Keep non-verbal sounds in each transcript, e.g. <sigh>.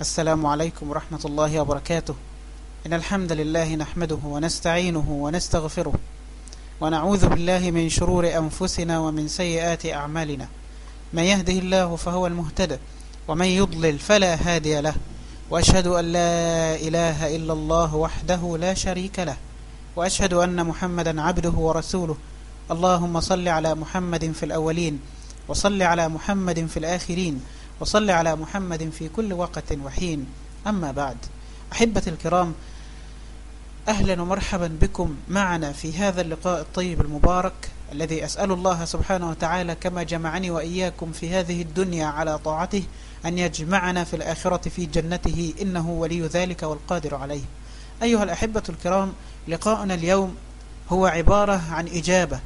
السلام عليكم ورحمة الله وبركاته. إن الحمد لله نحمده ونستعينه ونستغفره ونعوذ بالله من شرور أنفسنا ومن سيئات أعمالنا. من يهده الله فهو المهتدى ومن يضلل فلا هادي له وأشهد أن لا إله إلا الله وحده لا شريك له وأشهد أن محمدا عبده ورسوله. اللهم صل على محمد في الأولين وصل على محمد في الآخرين وصل على محمد في كل وقت وحين. أما بعد أحبة الكرام أهلا ومرحبا بكم معنا في هذا اللقاء الطيب المبارك الذي أسأل الله سبحانه وتعالى كما جمعني وإياكم في هذه الدنيا على طاعته أن يجمعنا في الآخرة في جنته إنه ولي ذلك والقادر عليه. أيها الأحبة الكرام لقاءنا اليوم هو عبارة عن إجابة.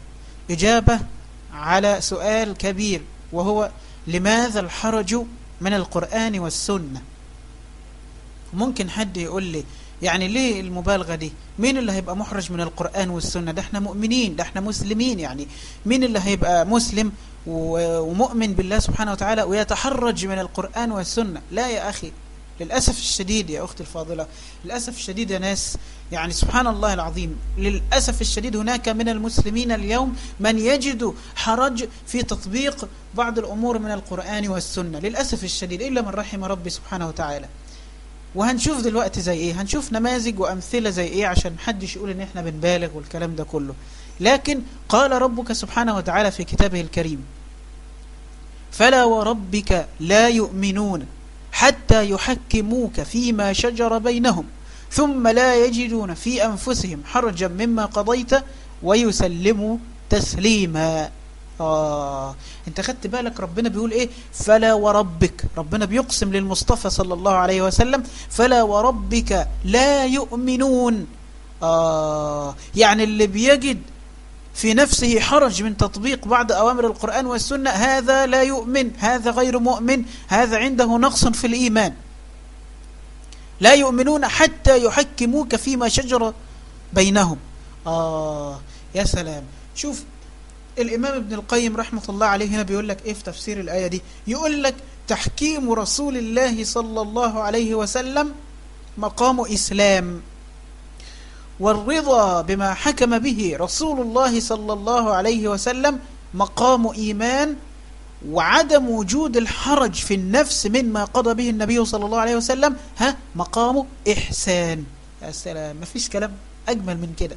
إجابة على سؤال كبير وهو لماذا الحرج من القرآن والسنة؟ ممكن حد يقول لي يعني ليه المبالغة دي؟ مين اللي هيبقى محرج من القرآن والسنة؟ ده إحنا مؤمنين ده إحنا مسلمين يعني. مين اللي هيبقى مسلم ومؤمن بالله سبحانه وتعالى ويتحرج من القرآن والسنة؟ لا يا أخي. للأسف الشديد يا أختي الفاضلة للأسف الشديد يا ناس يعني سبحان الله العظيم للأسف الشديد هناك من المسلمين اليوم من يجد حرج في تطبيق بعض الأمور من القرآن والسنة للأسف الشديد إلا من رحم ربي سبحانه وتعالى. وهنشوف دلوقتي زي إيه هنشوف نماذج وأمثلة زي إيه عشان محدش يقول إن إحنا بنبالغ والكلام ده كله. لكن قال ربك سبحانه وتعالى في كتابه الكريم فلا وربك لا يؤمنون حتى يحكموك فيما شجر بينهم ثم لا يجدون في أنفسهم حرجا مما قضيت ويسلموا تسليما. آه. أنت خدت بالك ربنا بيقول إيه؟ فلا وربك. ربنا بيقسم للمصطفى صلى الله عليه وسلم فلا وربك لا يؤمنون. آه. يعني اللي بيجد في نفسه حرج من تطبيق بعض أوامر القرآن والسنة. هذا لا يؤمن هذا غير مؤمن هذا عنده نقص في الإيمان. لا يؤمنون حتى يحكموك فيما شجر بينهم. آه يا سلام. شوف الإمام ابن القيم رحمة الله عليه هنا بيقول لك إيه في تفسير الآية دي؟ يقول لك تحكيم رسول الله صلى الله عليه وسلم مقام إسلام. والرضا بما حكم به رسول الله صلى الله عليه وسلم مقام إيمان وعدم وجود الحرج في النفس مما قضى به النبي صلى الله عليه وسلم. ها مقام إحسان. يا سلام ما فيش كلام أجمل من كده.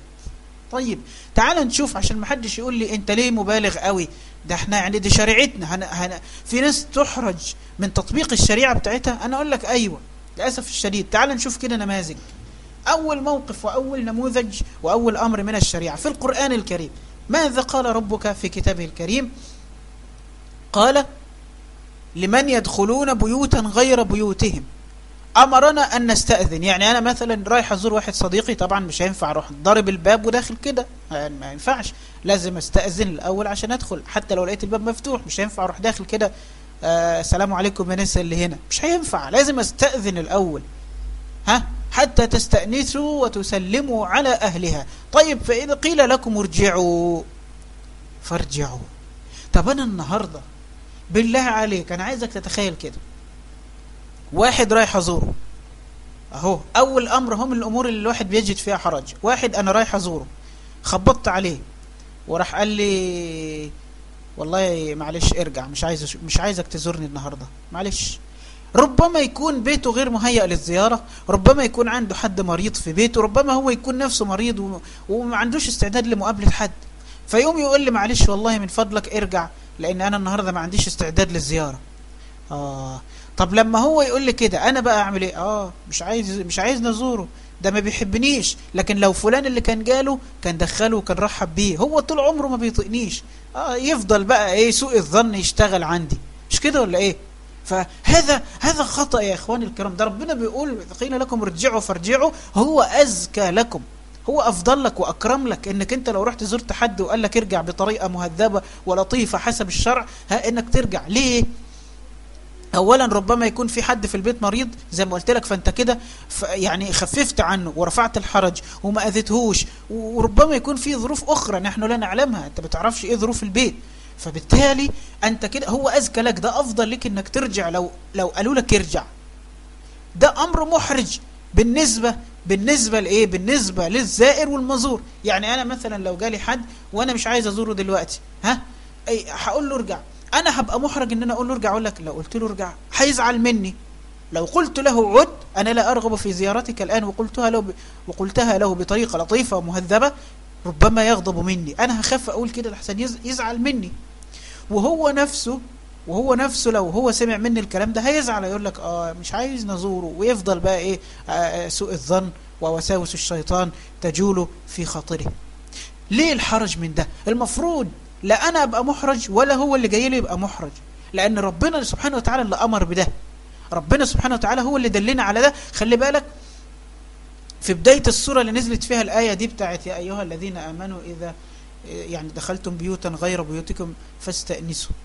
طيب تعال نشوف عشان ما حدش يقول لي أنت ليه مبالغ قوي. ده إحنا يعني دي شريعتنا. هن هن في ناس تحرج من تطبيق الشريعة بتاعتها. أنا أقول لك أيوه للأسف الشديد. تعال نشوف كده نماذج. أول موقف وأول نموذج وأول أمر من الشريعة. في القرآن الكريم ماذا قال ربك في كتابه الكريم؟ قال لمن يدخلون بيوتا غير بيوتهم. أمرنا أن نستأذن. يعني أنا مثلا رايح أزور واحد صديقي طبعا مش هينفع أروح. ضارب الباب وداخل كده. يعني ما ينفعش. لازم أستأذن الأول عشان أدخل. حتى لو لقيت الباب مفتوح مش هينفع أروح داخل كده. آه السلام عليكم يا ناس اللي هنا. مش هينفع. لازم أستأذن الأول. ها؟ حتى تستأنسوا وتسلموا على أهلها. طيب فإذا قيل لكم ارجعوا فارجعوا. طب أنا النهاردة بالله عليك أنا عايزك تتخيل كده. واحد رايح أزوره. أهو أول أمر هم الأمور اللي الواحد بيجد فيها حرج. واحد أنا رايح أزوره. خبطت عليه. وراح قال لي والله معلش ارجع مش عايز مش عايزك تزورني النهارده. معلش. ربما يكون بيته غير مهيأ للزيارة ربما يكون عنده حد مريض في بيته ربما هو يكون نفسه مريض. وما عندوش استعداد لمقابلة حد. فيقوم يقول لي معلش والله من فضلك ارجع لأن أنا النهاردة ما عنديش استعداد للزيارة. آه طب لما هو يقول لي كده أنا بقى أعمل إيه؟ آه مش عايز مش عايز نزوره. ده ما بيحبنيش. لكن لو فلان اللي كان جاله كان دخله وكان رحب بيه هو طول عمره ما بيطيقنيش. آه يفضل بقى إيه سوء الظن يشتغل عندي. مش كده ولا إيه؟ فهذا هذا خطأ يا إخواني الكرام. ده ربنا بيقول قيل لكم ارجعوا فارجعوا هو أزكى لكم هو أفضل لك وأكرم لك. إنك أنت لو رحت زرت حد وقال لك ارجع بطريقة مهذبة ولطيفة حسب الشرع ها إنك ترجع. ليه؟ اولا ربما يكون في حد في البيت مريض زي ما قلت لك فأنت كده يعني خففت عنه ورفعت الحرج وما أذيتهوش وربما يكون في ظروف أخرى نحن لا نعلمها. أنت بتعرفش إيه ظروف البيت. فبالتالي أنت كده هو اذكى لك ده أفضل لك إنك ترجع لو لو قالوا لك ارجع. ده أمر محرج بالنسبة بالنسبة لإيه؟ بالنسبة للزائر والمزور. يعني أنا مثلا لو جالي حد وأنا مش عايز أزوره دلوقتي ها؟ أي هقول له ارجع. أنا هبقى محرج إن أنا أقول له ارجع أقول لك لو قلت له ارجع هيزعل مني. لو قلت له عد أنا لا أرغب في زيارتك الآن وقلتها له ب... وقلتها له بطريقة لطيفة ومهذبة ربما يغضب مني. أنا هخاف أقول كده لحسن يز... يزعل مني. وهو نفسه وهو نفسه لو هو سمع مني الكلام ده هيزعل يقول لك آه مش عايز نزوره. ويفضل بقى إيه آه سوء الظن ووساوس الشيطان تجول في خاطره. ليه الحرج من ده؟ المفروض لا أنا أبقى محرج ولا هو اللي جاي لي يبقى محرج. لأن ربنا سبحانه وتعالى اللي أمر بده. ربنا سبحانه وتعالى هو اللي دلنا على ده. خلي بالك في بداية السورة اللي نزلت فيها الآية دي بتاعت يا أيها الذين آمنوا إذا يعني دخلتم بيوتا غير بيوتكم فاستأنسوا.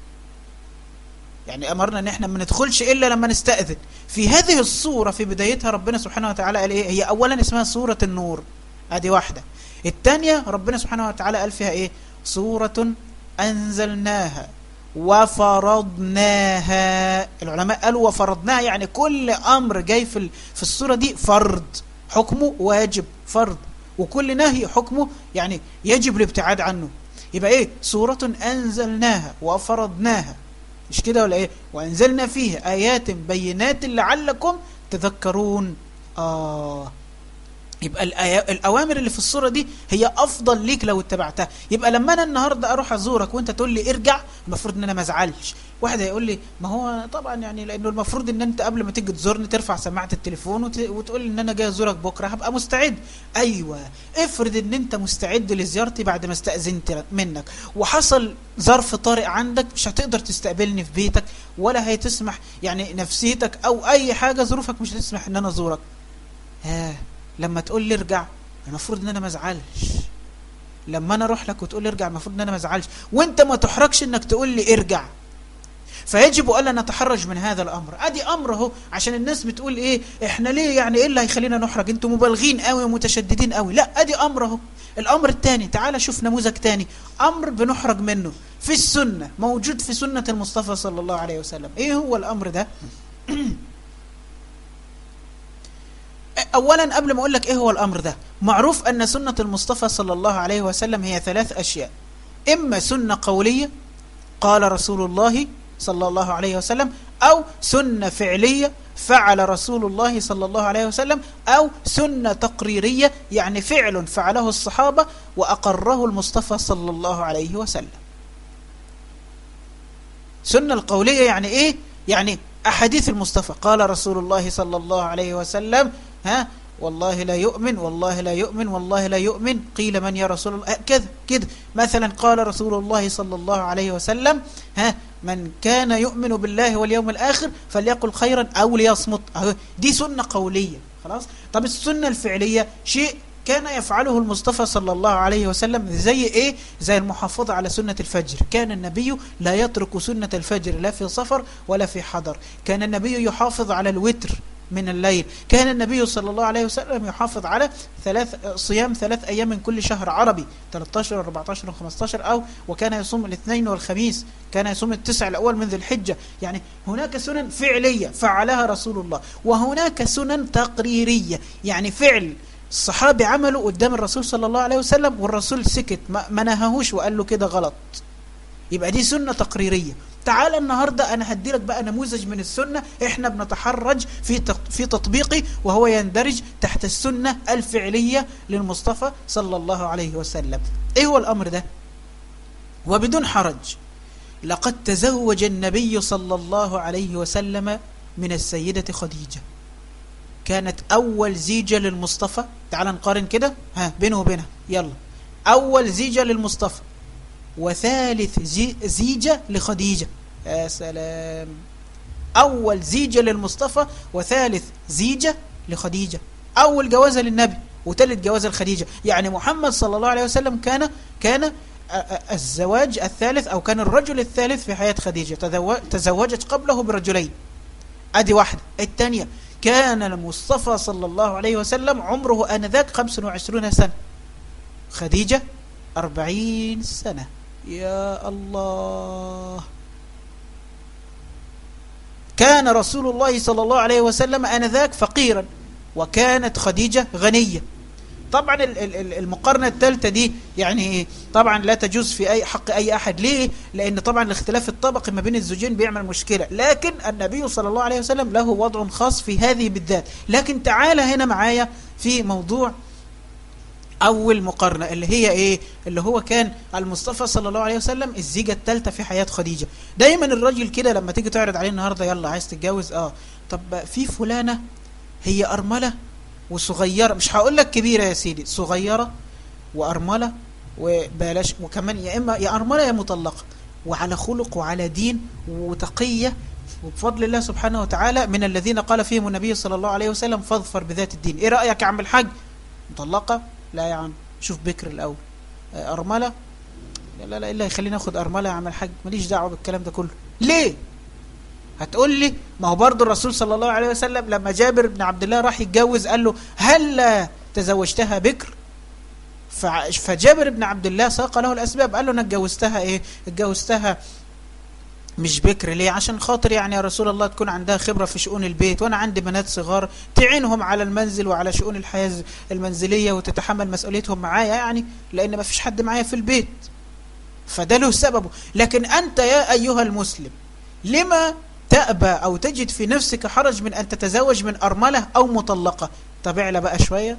يعني أمرنا أن إحنا ما ندخلش إلا لما نستأذن. في هذه الصورة في بدايتها ربنا سبحانه وتعالى قال إيه؟ هي أولا اسمها سورة النور. ادي واحدة. الثانية ربنا سبحانه وتعالى قال فيها إيه؟ سورة أنزلناها وفرضناها. العلماء قالوا وفرضناها يعني كل أمر جاي في في السورة دي فرض. حكمه واجب فرض. وكل نهي حكمه يعني يجب الابتعاد عنه. يبقى إيه؟ سورة أنزلناها وفرضناها. مش كده ولا إيه؟ وأنزلنا فيها آيات بينات لعلكم تذكرون. آه. يبقى الأوامر اللي في الصورة دي هي أفضل ليك لو اتبعتها. يبقى لما أنا النهاردة أروح أزورك وأنت تقول لي ارجع المفروض أن أنا ما أزعلش. واحد هيقول لي ما هو طبعا يعني لأنه المفروض أن أنت قبل ما تيجي تزورني ترفع سماعة التليفون وت... وتقول أن أنا جاي أزورك بكرة هبقى مستعد. أيوة. افرض أن أنت مستعد لزيارتي بعد ما استأذنت منك وحصل ظرف طارئ عندك مش هتقدر تستقبلني في بيتك ولا هيتسمح يعني نفسيتك أو أي حاجة ظروفك مش هتسمح أن أنا أزورك. ها لما تقول لي ارجع المفروض إن أنا ما أزعلش. لما أنا أروح لك وتقول لي ارجع المفروض إن أنا ما أزعلش. وأنت ما تحرجش إنك تقول لي ارجع. فيجب الا نتحرج من هذا الأمر. أدي أمر اهو عشان الناس بتقول إيه إحنا ليه يعني إيه اللي هيخلينا نحرج؟ أنتوا مبالغين قوي ومتشددين قوي. لا أدي أمر اهو الأمر الثاني تعال شوف نموذج ثاني. أمر بنحرج منه. في السنة موجود في سنة المصطفى صلى الله عليه وسلم. إيه هو الأمر ده؟ <clears throat> اولا قبل ما أقول لك إيه هو الأمر ده معروف أن سنة المصطفى صلى الله عليه وسلم هي ثلاث أشياء. إما سنة قولية قال رسول الله صلى الله عليه وسلم أو سنة فعلية فعل رسول الله صلى الله عليه وسلم أو سنة تقريرية يعني فعل فعله الصحابة وأقره المصطفى صلى الله عليه وسلم. سنة القولية يعني إيه؟ يعني أحاديث المصطفى. قال رسول الله صلى الله عليه وسلم ها? والله لا يؤمن والله لا يؤمن والله لا يؤمن. قيل من يا رسول الله؟ كذا كذا مثلا قال رسول الله صلى الله عليه وسلم ها؟ من كان يؤمن بالله واليوم الآخر فليقل خيرا أو ليصمت. دي سنة قولية خلاص؟ طب السنة الفعلية شيء كان يفعله المصطفى صلى الله عليه وسلم زي إيه؟ زي المحافظة على سنة الفجر. كان النبي لا يترك سنة الفجر لا في سفر ولا في حضر. كان النبي يحافظ على الوتر. من الليل. كان النبي صلى الله عليه وسلم يحافظ على ثلاث صيام ثلاث أيام من كل شهر عربي 13 و 14 و 15 أو وكان يصوم الاثنين والخميس كان يصوم التسع الأول من ذي الحجة. يعني هناك سنن فعلية فعلها رسول الله وهناك سنن تقريرية. يعني فعل الصحابي عمله قدام الرسول صلى الله عليه وسلم والرسول سكت ما نهاهوش وقال له كده غلط. يبقى دي سنة تقريرية. تعال النهاردة أنا هدي لك بقى نموذج من السنة إحنا بنتحرج في في تطبيقه وهو يندرج تحت السنة الفعلية للمصطفى صلى الله عليه وسلم. إيه هو الأمر ده؟ وبدون حرج لقد تزوج النبي صلى الله عليه وسلم من السيدة خديجة. كانت أول زيجة للمصطفى. تعال نقارن كده. ها بينه وبينها. يلا. أول زيجة للمصطفى. وثالث زي زيجة لخديجة. يا سلام. أول زيجة للمصطفى وثالث زيجة لخديجة. أول جوازة للنبي وثالث جوازة لخديجة. يعني محمد صلى الله عليه وسلم كان كان الزواج الثالث أو كان الرجل الثالث في حياة خديجة. تزوجت قبله برجلين. أدي واحدة. الثانية كان المصطفى صلى الله عليه وسلم عمره آنذاك 25 سنة. خديجة 40 سنة. يا الله. كان رسول الله صلى الله عليه وسلم آنذاك فقيرا وكانت خديجة غنية. طبعا المقارنة الثالثة دي يعني طبعا لا تجوز في أي حق أي أحد. ليه؟ لأن طبعا الاختلاف الطبقي ما بين الزوجين بيعمل مشكلة. لكن النبي صلى الله عليه وسلم له وضع خاص في هذه بالذات. لكن تعالى هنا معايا في موضوع أول مقارنة اللي هي إيه؟ اللي هو كان المصطفى صلى الله عليه وسلم الزيجة الثالثة في حياة خديجة. دايما الراجل كده لما تيجي تعرض عليه النهاردة يلا عايز تتجوز؟ آه. طب في فلانة هي أرملة وصغيرة مش هقول لك كبيرة يا سيدي صغيرة وأرملة وبلاش وكمان يا إما يا أرملة يا مطلقة. وعلى خلق وعلى دين وتقية وبفضل الله سبحانه وتعالى من الذين قال فيهم النبي صلى الله عليه وسلم فاظفر بذات الدين. إيه رأيك يا عم الحاج؟ مطلقة؟ لا يا عم شوف بكر الأول. أرملة؟ لا لا لا إلا يخليني أخد أرملة يا عم الحاج ماليش دعوة بالكلام ده كله. ليه؟ هتقول لي؟ ما هو برضه الرسول صلى الله عليه وسلم لما جابر بن عبد الله راح يتجوز قال له هل تزوجتها بكر؟ فجابر بن عبد الله ساق له الأسباب قال له أنا اتجوزتها إيه؟ اتجوزتها مش بكر. ليه؟ عشان خاطر يعني يا رسول الله تكون عندها خبرة في شؤون البيت وأنا عندي بنات صغار تعينهم على المنزل وعلى شؤون الحياة المنزلية وتتحمل مسؤوليتهم معايا يعني لأن ما فيش حد معايا في البيت. فده له سببه. لكن أنت يا أيها المسلم لما تأبى أو تجد في نفسك حرج من أن تتزوج من أرملة أو مطلقة؟ طب اعلى بقى شوية.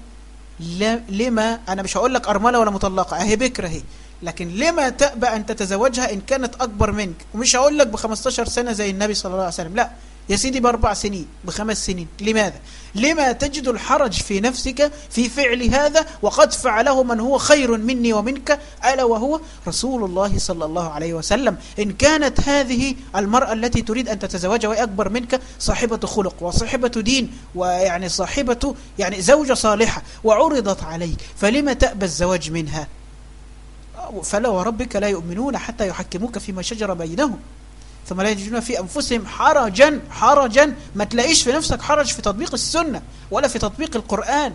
لما؟ أنا مش هقول لك أرملة ولا مطلقة أهي بكرة هي لكن لما تأبى أن تتزوجها إن كانت أكبر منك ومش هقول لك ب 15 سنة زي النبي صلى الله عليه وسلم لا. يا سيدي بأربع سنين بخمس سنين. لماذا؟ لما تجد الحرج في نفسك في فعل هذا وقد فعله من هو خير مني ومنك ألا وهو رسول الله صلى الله عليه وسلم. إن كانت هذه المرأة التي تريد أن تتزوجها وهي أكبر منك صاحبة خلق وصاحبة دين ويعني صاحبة يعني زوجة صالحة وعرضت عليك فلما تأبى الزواج منها؟ فلا وربك لا يؤمنون حتى يحكموك فيما شجر بينهم. ثم لا يجدون في أنفسهم حرجا حرجا. ما تلاقيش في نفسك حرج في تطبيق السنة ولا في تطبيق القرآن.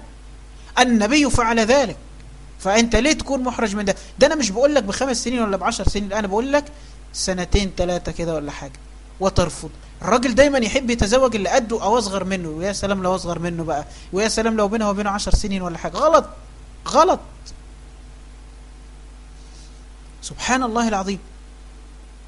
النبي فعل ذلك. فأنت ليه تكون محرج من ده؟ ده أنا مش بقول لك بخمس سنين ولا بعشر سنين أنا بقول لك سنتين ثلاثة كده ولا حاجة. وترفض. الراجل دايما يحب يتزوج اللي قده أو أصغر منه. ويا سلام لو أصغر منه بقى. ويا سلام لو بينه وبينه عشر سنين ولا حاجة. غلط. غلط. سبحان الله العظيم.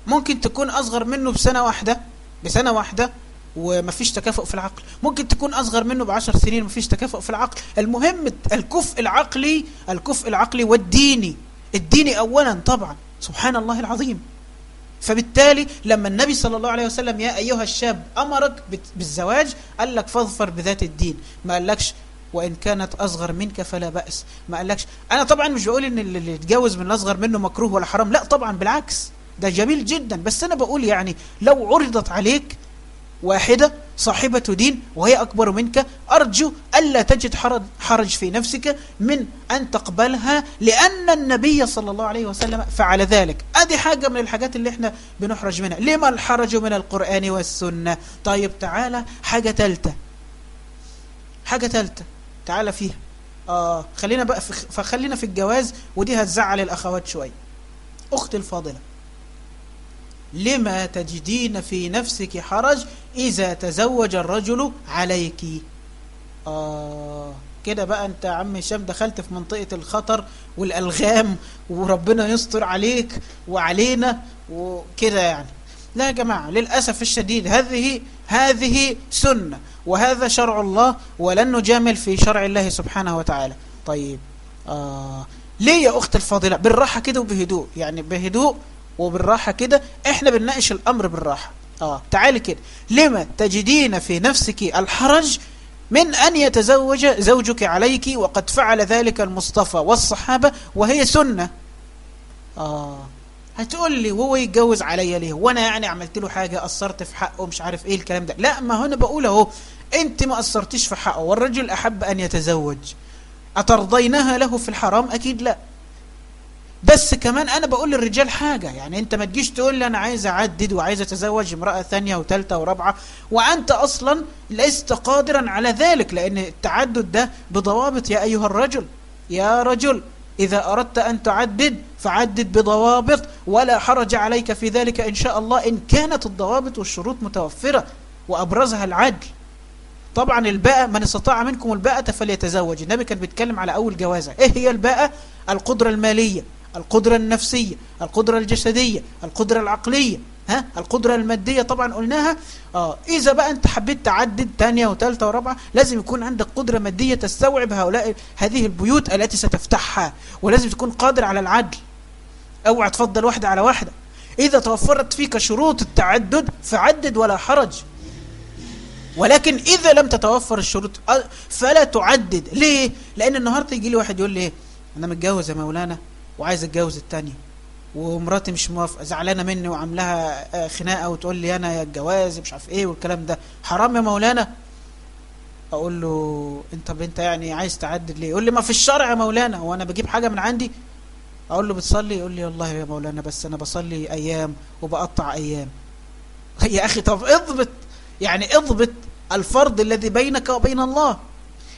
ممكن تكون أصغر منه بسنة واحدة بسنة واحدة ومفيش تكافؤ في العقل. ممكن تكون أصغر منه بعشر سنين ومفيش تكافؤ في العقل. المهم الكفء العقلي الكفء العقلي والديني. الديني أولا طبعا. سبحان الله العظيم. فبالتالي لما النبي صلى الله عليه وسلم يا أيها الشاب أمرك بالزواج قال لك فاظفر بذات الدين. ما قالكش وإن كانت أصغر منك فلا بأس. ما قالكش؟ أنا طبعا مش بقول إن اللي يتجوز من الأصغر منه مكروه ولا حرام. لا طبعا بالعكس. ده جميل جدا. بس أنا بقول يعني لو عرضت عليك واحدة صاحبة دين وهي أكبر منك أرجو ألا تجد حرج, في نفسك من أن تقبلها لأن النبي صلى الله عليه وسلم فعل ذلك. أدي حاجة من الحاجات اللي إحنا بنحرج منها. لما الحرج من القرآن والسنة؟ طيب تعالى حاجة تالتة. حاجة تالتة. تعالى فيها. آه خلينا بقى في فخلينا في الجواز ودي هتزعل الأخوات شوية. أختي الفاضلة لما تجدين في نفسك حرج إذا تزوج الرجل عليك؟ آه كده بقى أنت عم هشام دخلت في منطقة الخطر والألغام وربنا يستر عليك وعلينا وكده يعني. لا يا جماعة للأسف الشديد هذه هذه سنة وهذا شرع الله ولن نجامل في شرع الله سبحانه وتعالى. طيب آه ليه يا أخت الفاضلة؟ بالراحة كده وبهدوء. يعني بهدوء وبالراحة كده إحنا بنناقش الأمر بالراحة. آه تعالي كده. لما تجدين في نفسك الحرج من أن يتزوج زوجك عليك وقد فعل ذلك المصطفى والصحابة وهي سنة؟ آه. هتقول لي وهو يتجوز عليا ليه؟ وأنا يعني عملت له حاجة قصرت في حقه مش عارف إيه الكلام ده. لا ما هنا بقول أهو أنت ما قصرتيش في حقه. والرجل أحب أن يتزوج. أترضينها له في الحرام؟ أكيد لا. بس كمان أنا بقول للرجال حاجة. يعني أنت ما تجيش تقول لي أنا عايز أعدد وعايز أتزوج امرأة ثانية وثالثة ورابعة وأنت أصلا لست قادرا على ذلك لأن التعدد ده بضوابط يا أيها الرجل. يا رجل إذا أردت أن تعدد فعدد بضوابط. ولا حرج عليك في ذلك إن شاء الله إن كانت الضوابط والشروط متوفرة وأبرزها العدل. طبعا الباءة من استطاع منكم الباءة فليتزوج. النبي كان بيتكلم على أول جوازة. إيه هي الباءة؟ القدرة المالية القدرة النفسية القدرة الجسدية القدرة العقلية. ها؟ القدرة المادية طبعا قلناها. آه إذا بقى أنت حبيت تعدد ثانية وثالثة ورابعة لازم يكون عندك قدرة مادية تستوعب هؤلاء هذه البيوت التي ستفتحها ولازم تكون قادر على العدل. أوعى تفضل واحدة على واحدة. إذا توفرت فيك شروط التعدد فعدد ولا حرج. ولكن إذا لم تتوفر الشروط فلا تعدد. ليه؟ لأن النهاردة يجي لي واحد يقول لي إيه؟ أنا متجوز يا مولانا وعايز أتجوز التانية. ومراتي مش موافقة زعلانة مني وعاملاها خناقة وتقول لي أنا يا الجواز مش عارف إيه والكلام ده. حرام يا مولانا. أقول له أنت أنت يعني عايز تعدد ليه؟ يقول لي ما في الشرع يا مولانا. هو أنا بجيب حاجة من عندي أقول له بتصلي؟ يقول لي والله يا مولانا بس أنا بصلي أيام وبقطع أيام. <laughs> يا أخي طب اضبط يعني اضبط الفرض الذي بينك وبين الله.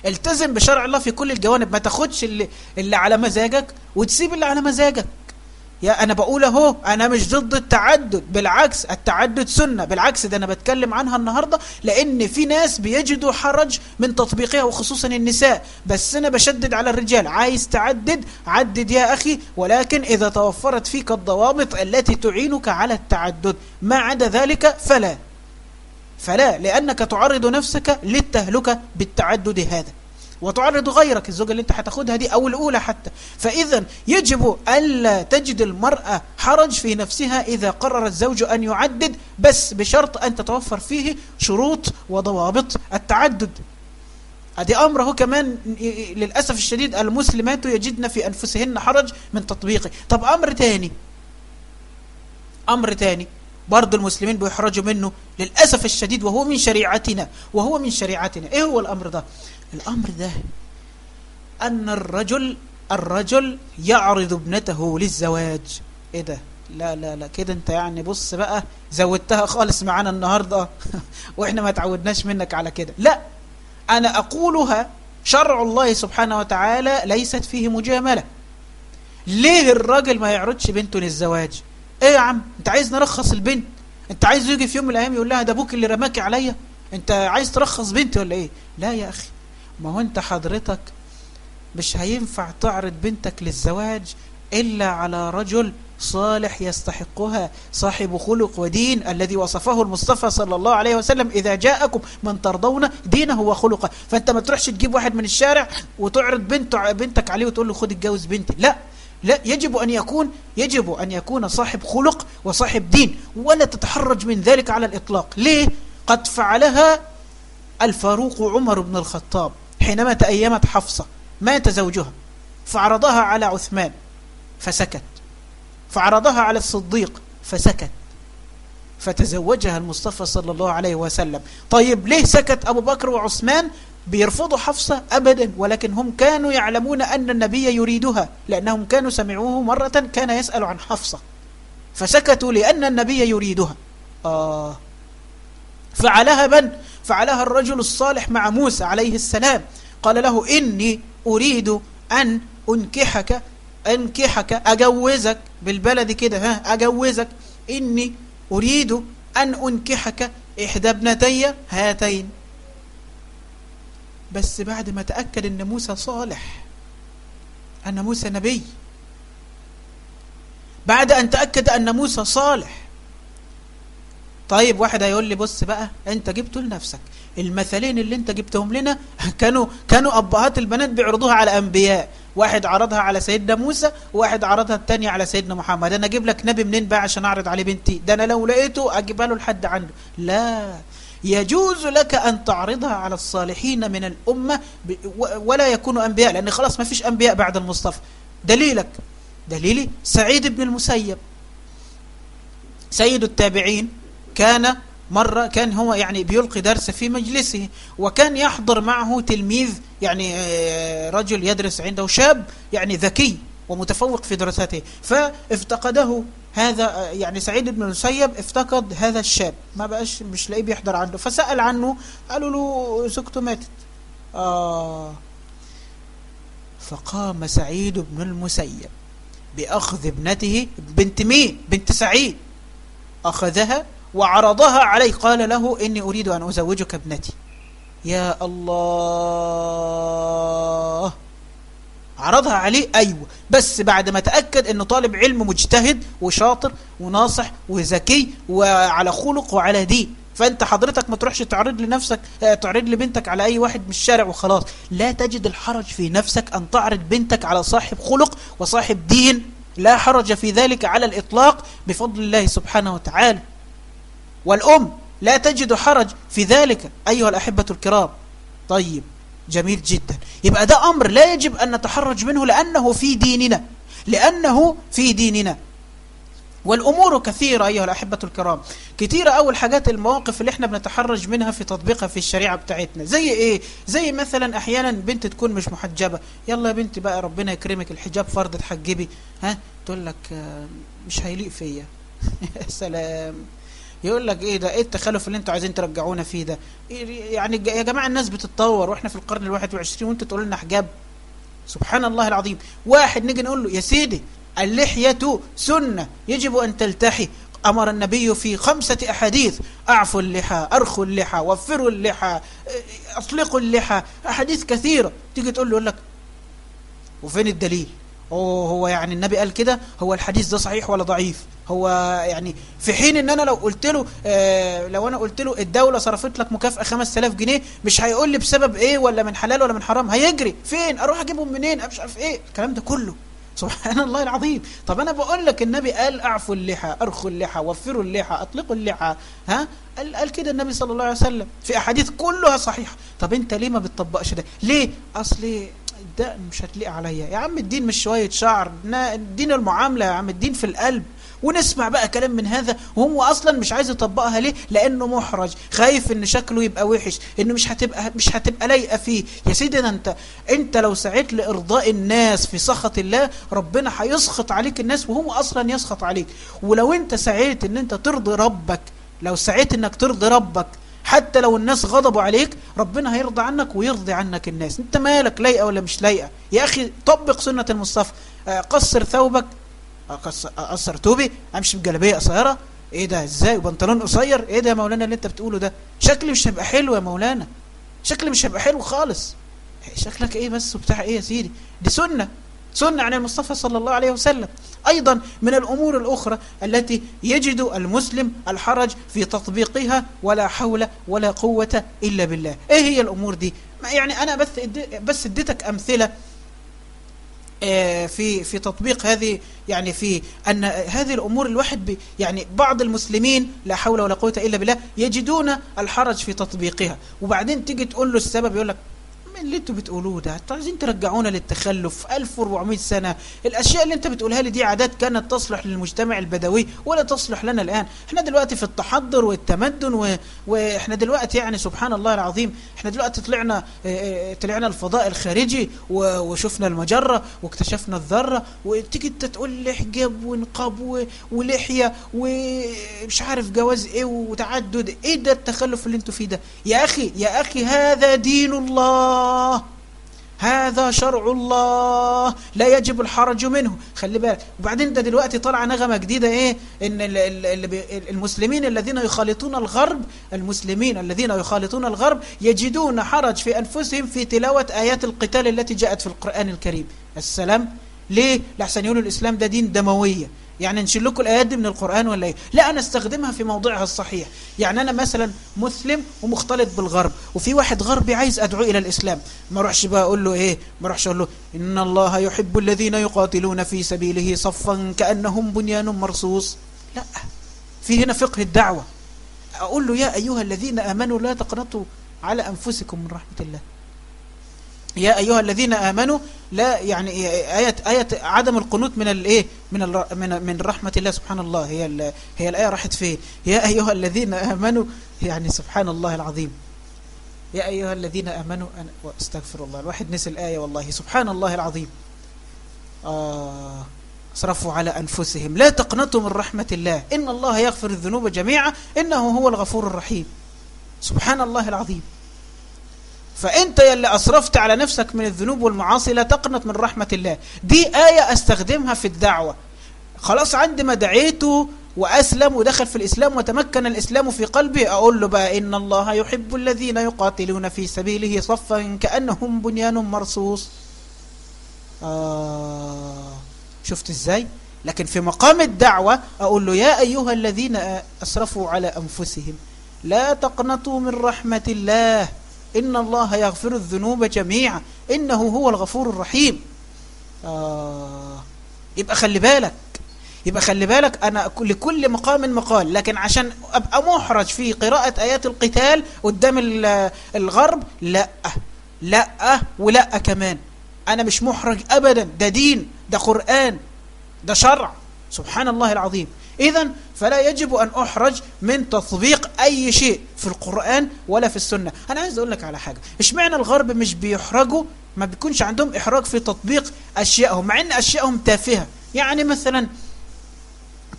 التزم بشرع الله في كل الجوانب. ما تاخدش اللي, اللي على مزاجك وتسيب اللي على مزاجك. يا أنا بقول أهو أنا مش ضد التعدد بالعكس التعدد سنة. بالعكس ده أنا بتكلم عنها النهاردة لأن في ناس بيجدوا حرج من تطبيقها وخصوصا النساء. بس أنا بشدد على الرجال عايز تعدد عدد يا أخي. ولكن إذا توفرت فيك الضوابط التي تعينك على التعدد ما عدا ذلك فلا. فلا لأنك تعرض نفسك للتهلكة بالتعدد هذا. وتعرض غيرك الزوجة اللي انت هتاخدها دي أو الأولى حتى. فاذا يجب ألا تجد المرأة حرج في نفسها إذا قرر الزوج أن يعدد بس بشرط أن تتوفر فيه شروط وضوابط التعدد. ادي أمر كمان للأسف الشديد المسلمات يجدن في أنفسهن حرج من تطبيقه. طب أمر تاني. أمر تاني. برضو المسلمين بيحرجوا منه للأسف الشديد وهو من شريعتنا وهو من شريعتنا. إيه هو الأمر ده؟ الأمر ده أن الرجل الرجل يعرض ابنته للزواج. إيه ده؟ لا لا لا كده أنت يعني بص بقى زودتها خالص معانا النهاردة. <laughs> وإحنا ما تعودناش منك على كده. لا أنا أقولها شرع الله سبحانه وتعالى ليست فيه مجاملة. ليه الراجل ما يعرضش بنته للزواج؟ إيه يا عم؟ أنت عايز نرخص البنت؟ أنت عايز يجي في يوم من الأيام يقول لها ده أبوك اللي رماكي عليا؟ أنت عايز ترخص بنتي ولا إيه؟ لا يا أخي. ما هو أنت حضرتك مش هينفع تعرض بنتك للزواج إلا على رجل صالح يستحقها صاحب خلق ودين الذي وصفه المصطفى صلى الله عليه وسلم. إذا جاءكم من ترضون دينه وخلقه فأنت ما تروحش تجيب واحد من الشارع وتعرض بنته بنتك عليه وتقول له خد اتجوز بنتي. لا. لا يجب أن يكون يجب أن يكون صاحب خلق وصاحب دين ولا تتحرج من ذلك على الإطلاق. ليه؟ قد فعلها الفاروق عمر بن الخطاب حينما تأيمت حفصة مات زوجها فعرضها على عثمان فسكت. فعرضها على الصديق فسكت. فتزوجها المصطفى صلى الله عليه وسلم. طيب ليه سكت أبو بكر وعثمان؟ بيرفضوا حفصة أبدا ولكن هم كانوا يعلمون أن النبي يريدها لأنهم كانوا سمعوه مرة كان يسأل عن حفصة. فسكتوا لأن النبي يريدها. آه. فعلها من؟ فعلها الرجل الصالح مع موسى عليه السلام. قال له إني أريد أن أنكحك أنكحك أجوزك بالبلد كده ها أجوزك. إني أريد أن أنكحك إحدى ابنتي هاتين. بس بعد ما تأكد أن موسى صالح أن موسى نبي. بعد أن تأكد أن موسى صالح. طيب واحد هيقول لي بص بقى أنت جبته لنفسك. المثلين اللي أنت جبتهم لنا كانوا كانوا أبهات البنات بيعرضوها على أنبياء. واحد عرضها على سيدنا موسى وواحد عرضها الثاني على سيدنا محمد. أنا أجيب لك نبي منين بقى عشان أعرض عليه بنتي؟ ده أنا لو لقيته أجيبها له لحد عنده. لا يجوز لك أن تعرضها على الصالحين من الأمة ولا يكونوا أنبياء لأن خلاص ما فيش أنبياء بعد المصطفى. دليلك دليلي سعيد بن المسيب. سيد التابعين كان مرة كان هو يعني بيلقي درس في مجلسه وكان يحضر معه تلميذ يعني رجل يدرس عنده شاب يعني ذكي ومتفوق في دراساته. فافتقده هذا يعني سعيد بن المسيب افتقد هذا الشاب. ما بقاش مش لاقيه بيحضر عنده. فسأل عنه قالوا له زوجته ماتت. آه. فقام سعيد بن المسيب بأخذ ابنته بنت مين؟ بنت سعيد. أخذها وعرضها عليه. قال له إني أريد أن أزوجك ابنتي. يا الله. عرضها عليه أيوة. بس بعد ما تأكد أنه طالب علم مجتهد وشاطر وناصح وذكي وعلى خلق وعلى دين فأنت حضرتك ما تروحش تعرض لنفسك تعرض لبنتك على أي واحد من الشارع وخلاص. لا تجد الحرج في نفسك أن تعرض بنتك على صاحب خلق وصاحب دين. لا حرج في ذلك على الإطلاق بفضل الله سبحانه وتعالى. والأم لا تجد حرج في ذلك أيها الأحبة الكرام. طيب جميل جدا. يبقى ده أمر لا يجب أن نتحرج منه لأنه في ديننا. لأنه في ديننا. والأمور كثيرة أيها الأحبة الكرام. كثيرة أول حاجات المواقف اللي إحنا بنتحرج منها في تطبيقها في الشريعة بتاعتنا. زي إيه؟ زي مثلا أحيانا بنت تكون مش محجبة. يلا يا بنتي بقى ربنا يكرمك الحجاب فرض تحجبي ها؟ تقول لك مش هيليق فيا. <laughs> سلام. يقول لك إيه ده؟ إيه التخلف اللي أنتوا عايزين ترجعونا فيه ده؟ يعني يا جماعة الناس بتتطور وإحنا في القرن الواحد وعشرين وأنتوا تقولوا لنا حجاب. سبحان الله العظيم. واحد نيجي نقول له يا سيدي اللحية سنة يجب أن تلتحي. أمر النبي في خمسة أحاديث. أعفوا اللحى أرخوا اللحى وفروا اللحى أطلقوا اللحى. أحاديث كثيرة. تيجي تقول له يقول لك وفين الدليل؟ هو يعني النبي قال كده؟ هو الحديث ده صحيح ولا ضعيف؟ هو يعني في حين إن أنا لو قلت له آه لو أنا قلت له الدولة صرفت لك مكافأة 5000 جنيه مش هيقول لي بسبب إيه ولا من حلال ولا من حرام؟ هيجري. فين؟ أروح اجيبهم منين؟ مش عارف إيه؟ الكلام ده كله. سبحان <laughs> الله العظيم. طب أنا بقول لك النبي قال اعفوا اللحى ارخوا اللحى وفروا اللحى أطلقوا اللحى. ها؟ قال, قال كده النبي صلى الله عليه وسلم في أحاديث كلها صحيحة. طب أنت ليه ما بتطبقش ده؟ ليه؟ أصل ده مش هتليق عليا. يا عم الدين مش شوية شعر الدين المعاملة يا عم الدين في القلب. ونسمع بقى كلام من هذا. وهو أصلا مش عايز يطبقها ليه؟ لأنه محرج. خايف إن شكله يبقى وحش إنه مش هتبقى مش هتبقى لايقة فيه. يا سيدي أنت أنت لو سعيت لإرضاء الناس في سخط الله ربنا هيسخط عليك الناس وهو أصلا يسخط عليك. ولو أنت سعيت إن أنت ترضي ربك لو سعيت إنك ترضي ربك حتى لو الناس غضبوا عليك ربنا هيرضى عنك ويرضي عنك الناس. انت مالك لايقة ولا مش لايقة؟ يا أخي طبق سنة المصطفى. قصر ثوبك. اقصر توبي. امشي بجلابية قصيرة. إيه ده إزاي؟ وبنطلون قصير. إيه ده يا مولانا اللي انت بتقوله ده؟ شكلي مش هيبقى حلو يا مولانا. شكلي مش هيبقى حلو خالص. شكلك إيه بس وبتاع؟ إيه يا سيدي؟ دي سنة. سنة عن المصطفى صلى الله عليه وسلم. أيضا من الأمور الأخرى التي يجد المسلم الحرج في تطبيقها ولا حول ولا قوة إلا بالله. إيه هي الأمور دي؟ يعني أنا بس بس اديتك أمثلة في في تطبيق هذه يعني في أن هذه الأمور الواحد يعني بعض المسلمين لا حول ولا قوة إلا بالله يجدون الحرج في تطبيقها. وبعدين تيجي تقول له السبب يقول لك اللي أنتوا بتقولوه ده؟ أنتوا عايزين ترجعونا للتخلف. 1400 سنة. الأشياء اللي انت بتقولها لي دي عادات كانت تصلح للمجتمع البدوي ولا تصلح لنا الآن. إحنا دلوقتي في التحضر والتمدن و... وإحنا دلوقتي يعني سبحان الله العظيم إحنا دلوقتي طلعنا آه طلعنا الفضاء الخارجي و... وشفنا المجرة واكتشفنا الذرة. وتيجي انت تقول لي حجاب ونقاب و... ولحية ومش عارف جواز إيه وتعدد. إيه ده التخلف اللي أنتوا فيه ده؟ يا أخي يا أخي هذا دين الله. هذا شرع الله. لا يجب الحرج منه. خلي بالك. وبعدين ده دلوقتي طالعة نغمة جديدة إيه؟ إن المسلمين الذين يخالطون الغرب المسلمين الذين يخالطون الغرب يجدون حرج في أنفسهم في تلاوة آيات القتال التي جاءت في القرآن الكريم. السلام. ليه؟ لحسن يقولوا الإسلام ده دين دموية. يعني نشيل لكم الآيات دي من القرآن ولا إيه؟ لا أنا أستخدمها في موضعها الصحيح. يعني أنا مثلا مسلم ومختلط بالغرب وفي واحد غربي عايز أدعو إلى الإسلام. ما اروحش بقى أقول له إيه؟ ما اروحش أقول له إن الله يحب الذين يقاتلون في سبيله صفا كأنهم بنيان مرصوص. لا في هنا فقه الدعوة. أقول له يا أيها الذين آمنوا لا تقنطوا على أنفسكم من رحمة الله. يا أيها الذين آمنوا لا يعني آية آية عدم القنوت من الايه من من من رحمة الله سبحان الله هي هي الآية راحت فين؟ يا أيها الذين آمنوا يعني سبحان الله العظيم. يا أيها الذين آمنوا أنا استغفر الله. الواحد نسي الآية والله. سبحان الله العظيم. آه صرفوا على أنفسهم. لا تقنطوا من رحمة الله. إن الله يغفر الذنوب جميعا. إنه هو الغفور الرحيم. سبحان الله العظيم. فأنت يلي أصرفت على نفسك من الذنوب والمعاصي لا تقنط من رحمة الله. دي آية أستخدمها في الدعوة. خلاص عندما دعيته وأسلم ودخل في الإسلام وتمكن الإسلام في قلبه أقول له بقى إن الله يحب الذين يقاتلون في سبيله صفا كأنهم بنيان مرصوص. آه شفت إزاي؟ لكن في مقام الدعوة أقول له يا أيها الذين أسرفوا على أنفسهم لا تقنطوا من رحمة الله. إن الله يغفر الذنوب جميعا. إنه هو الغفور الرحيم. آه يبقى خلي بالك. يبقى خلي بالك أنا لكل مقام مقال. لكن عشان أبقى محرج في قراءة آيات القتال قدام الغرب لا. لا ولا كمان. أنا مش محرج أبدا. ده دين ده قرآن ده شرع. سبحان الله العظيم. إذا فلا يجب أن أحرج من تطبيق أي شيء في القرآن ولا في السنة. أنا عايز أقول لك على حاجة. إيش معنى الغرب مش بيحرجوا؟ ما بيكونش عندهم إحراج في تطبيق أشيائهم مع أن أشيائهم تافهة. يعني مثلا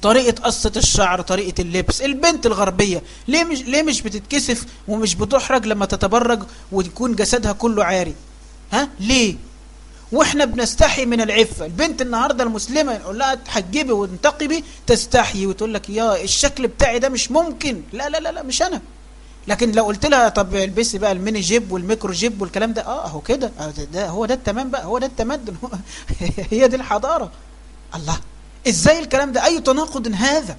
طريقة قصة الشعر طريقة اللبس البنت الغربية. ليه مش, ليه مش بتتكسف ومش بتحرج لما تتبرج ويكون جسدها كله عاري؟ ها؟ ليه؟ وإحنا بنستحي من العفة. البنت النهاردة المسلمة نقول لها تحجبي وانتقبي تستحي وتقول لك يا الشكل بتاعي ده مش ممكن. لا لا لا لا مش أنا. لكن لو قلت لها طب البسي بقى ال mini jupe وال micro jupe والكلام ده آه أهو كده. ده هو ده التمام بقى هو ده التمدن. <laughs> هي دي الحضارة. الله إزاي الكلام ده؟ أي تناقض هذا؟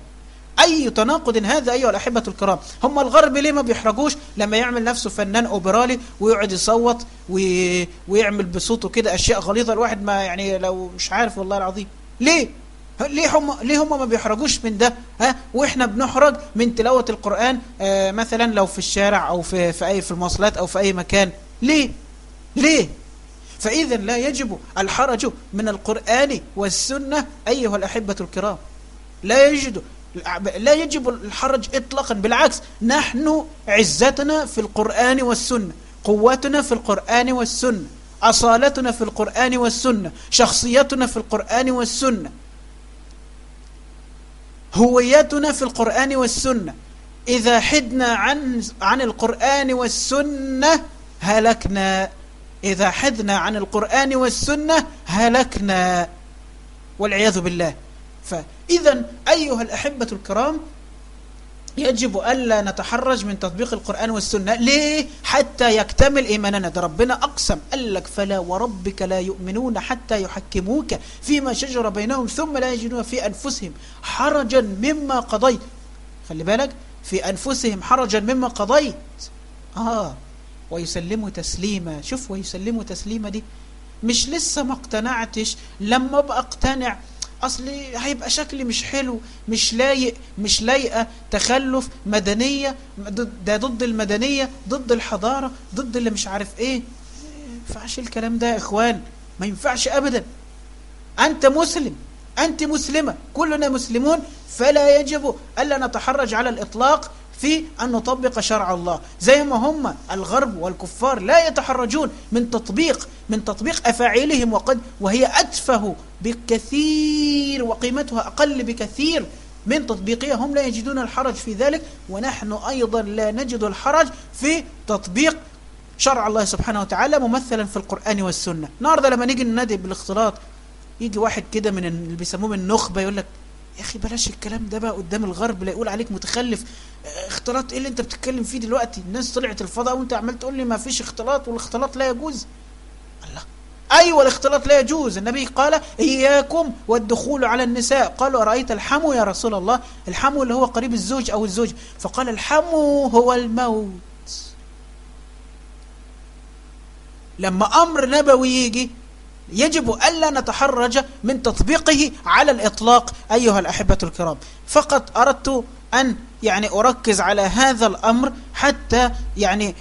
أي تناقض هذا أيها الأحبة الكرام؟ هم الغرب ليه ما بيحرجوش لما يعمل نفسه فنان أوبرالي ويقعد يصوت وي... ويعمل بصوته كده أشياء غليظة؟ الواحد ما يعني لو مش عارف والله العظيم. ليه؟ ليه هم ليه هم ما بيحرجوش من ده؟ ها؟ وإحنا بنحرج من تلاوة القرآن آه مثلا لو في الشارع أو في في اي في المواصلات أو في أي مكان. ليه؟ ليه؟ فاذا لا يجب الحرج من القرآن والسنة أيها الأحبة الكرام. لا يجد لا يجب الحرج إطلاقا بالعكس نحن عزتنا في القرآن والسنة قوتنا في القرآن والسنة أصالتنا في القرآن والسنة شخصيتنا في القرآن والسنة هويتنا في القرآن والسنة. إذا حدنا عن عن القرآن والسنة هلكنا. إذا حدنا عن القرآن والسنة هلكنا. والعياذ بالله. فإذا أيها الأحبة الكرام يجب ألا نتحرج من تطبيق القرآن والسنة. ليه؟ حتى يكتمل إيماننا. ده ربنا أقسم. قال لك فلا وربك لا يؤمنون حتى يحكموك فيما شجر بينهم ثم لا يجدون في أنفسهم حرجا مما قضيت. خلي بالك في أنفسهم حرجا مما قضيت. آه ويسلموا تسليما. شوف ويسلموا تسليما دي. مش لسه ما اقتنعتش. لما أبقى أقتنع أصل هيبقى شكلي مش حلو مش لايق مش لايقة تخلف مدنية ده ضد المدنية ضد الحضارة ضد اللي مش عارف إيه. ما ينفعش الكلام ده يا إخوان ما ينفعش ابدا. أنت مسلم أنت مسلمة كلنا مسلمون فلا يجب ألا نتحرج على الإطلاق في أن نطبق شرع الله. زي ما هم الغرب والكفار لا يتحرجون من تطبيق من تطبيق أفاعيلهم وقد وهي أتفه بكثير وقيمتها أقل بكثير من تطبيقها. هم لا يجدون الحرج في ذلك ونحن أيضا لا نجد الحرج في تطبيق شرع الله سبحانه وتعالى ممثلا في القرآن والسنة. النهارده لما نيجي ننادي بالاختلاط يجي واحد كده من اللي بيسموه النخبة يقول لك يا أخي بلاش الكلام ده بقى قدام الغرب لا يقول عليك متخلف. اختلاط إيه اللي أنت بتتكلم فيه دلوقتي؟ الناس طلعت الفضاء وأنت عمال تقول لي ما فيش اختلاط والاختلاط لا يجوز. الله. أيوه الاختلاط لا يجوز. النبي قال إياكم والدخول على النساء. قالوا أرأيت الحمو يا رسول الله؟ الحمو اللي هو قريب الزوج أو الزوج. فقال الحمو هو الموت. لما أمر نبوي يجي يجب ألا نتحرج من تطبيقه على الإطلاق أيها الأحبة الكرام. فقط أردت أن يعني أركز على هذا الأمر حتى يعني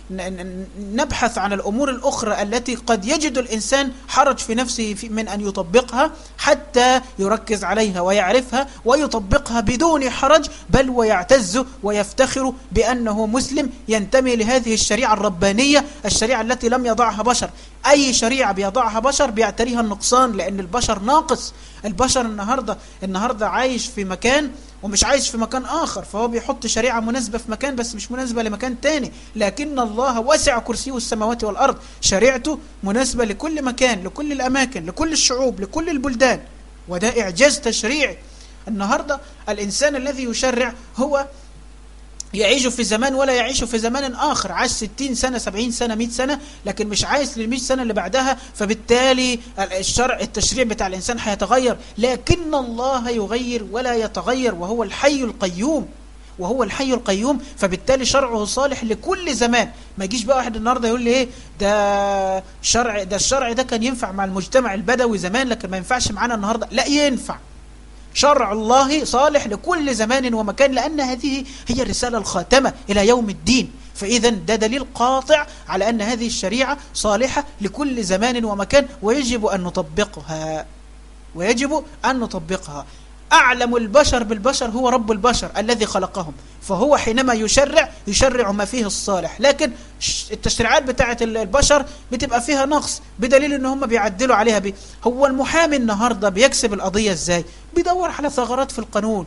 نبحث عن الأمور الأخرى التي قد يجد الإنسان حرج في نفسه من أن يطبقها حتى يركز عليها ويعرفها ويطبقها بدون حرج بل ويعتز ويفتخر بأنه مسلم ينتمي لهذه الشريعة الربانية الشريعة التي لم يضعها بشر. أي شريعة بيضعها بشر بيعتريها النقصان لأن البشر ناقص. البشر النهاردة النهاردة عايش في مكان ومش عايش في مكان آخر فهو بيحط شريعة مناسبة في مكان بس مش مناسبة لمكان تاني. لكن الله وسع كرسيه السماوات والأرض. شريعته مناسبة لكل مكان لكل الأماكن لكل الشعوب لكل البلدان. وده إعجاز تشريعي. النهاردة الإنسان الذي يشرع هو يعيش في زمان ولا يعيش في زمان آخر. عاش 60 سنة 70 سنة 100 سنة لكن مش عايز لل 100 سنة اللي بعدها. فبالتالي الشرع التشريع بتاع الإنسان هيتغير. لكن الله يغير ولا يتغير وهو الحي القيوم. وهو الحي القيوم فبالتالي شرعه صالح لكل زمان. ما يجيش بقى واحد النهارده يقول لي إيه ده شرع ده الشرع ده كان ينفع مع المجتمع البدوي زمان لكن ما ينفعش معانا النهارده. لا ينفع. شرع الله صالح لكل زمان ومكان لأن هذه هي الرسالة الخاتمة إلى يوم الدين. فإذا ده دليل قاطع على أن هذه الشريعة صالحة لكل زمان ومكان ويجب أن نطبقها. ويجب أن نطبقها. أعلم البشر بالبشر هو رب البشر الذي خلقهم. فهو حينما يشرع يشرع ما فيه الصالح. لكن التشريعات بتاعة البشر بتبقى فيها نقص بدليل إن هم بيعدلوا عليها بي هو المحامي النهاردة بيكسب القضية إزاي؟ بيدور على ثغرات في القانون.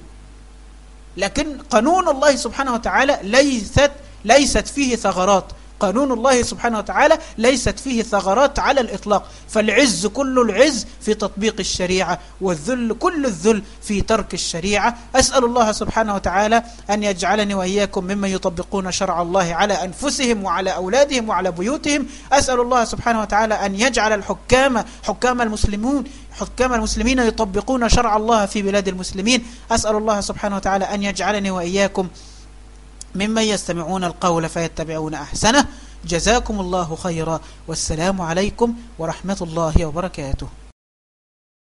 لكن قانون الله سبحانه وتعالى ليست ليست فيه ثغرات. قانون الله سبحانه وتعالى ليست فيه ثغرات على الإطلاق. فالعز كل العز في تطبيق الشريعة والذل كل الذل في ترك الشريعة. أسأل الله سبحانه وتعالى أن يجعلني وإياكم ممن يطبقون شرع الله على أنفسهم وعلى أولادهم وعلى بيوتهم. أسأل الله سبحانه وتعالى أن يجعل الحكام حكام المسلمون حكام المسلمين يطبقون شرع الله في بلاد المسلمين. أسأل الله سبحانه وتعالى أن يجعلني وإياكم ممن يستمعون القول فيتبعون أحسنه. جزاكم الله خيرا. والسلام عليكم ورحمة الله وبركاته.